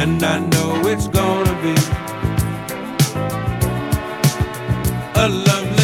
and I know it's gonna be a love.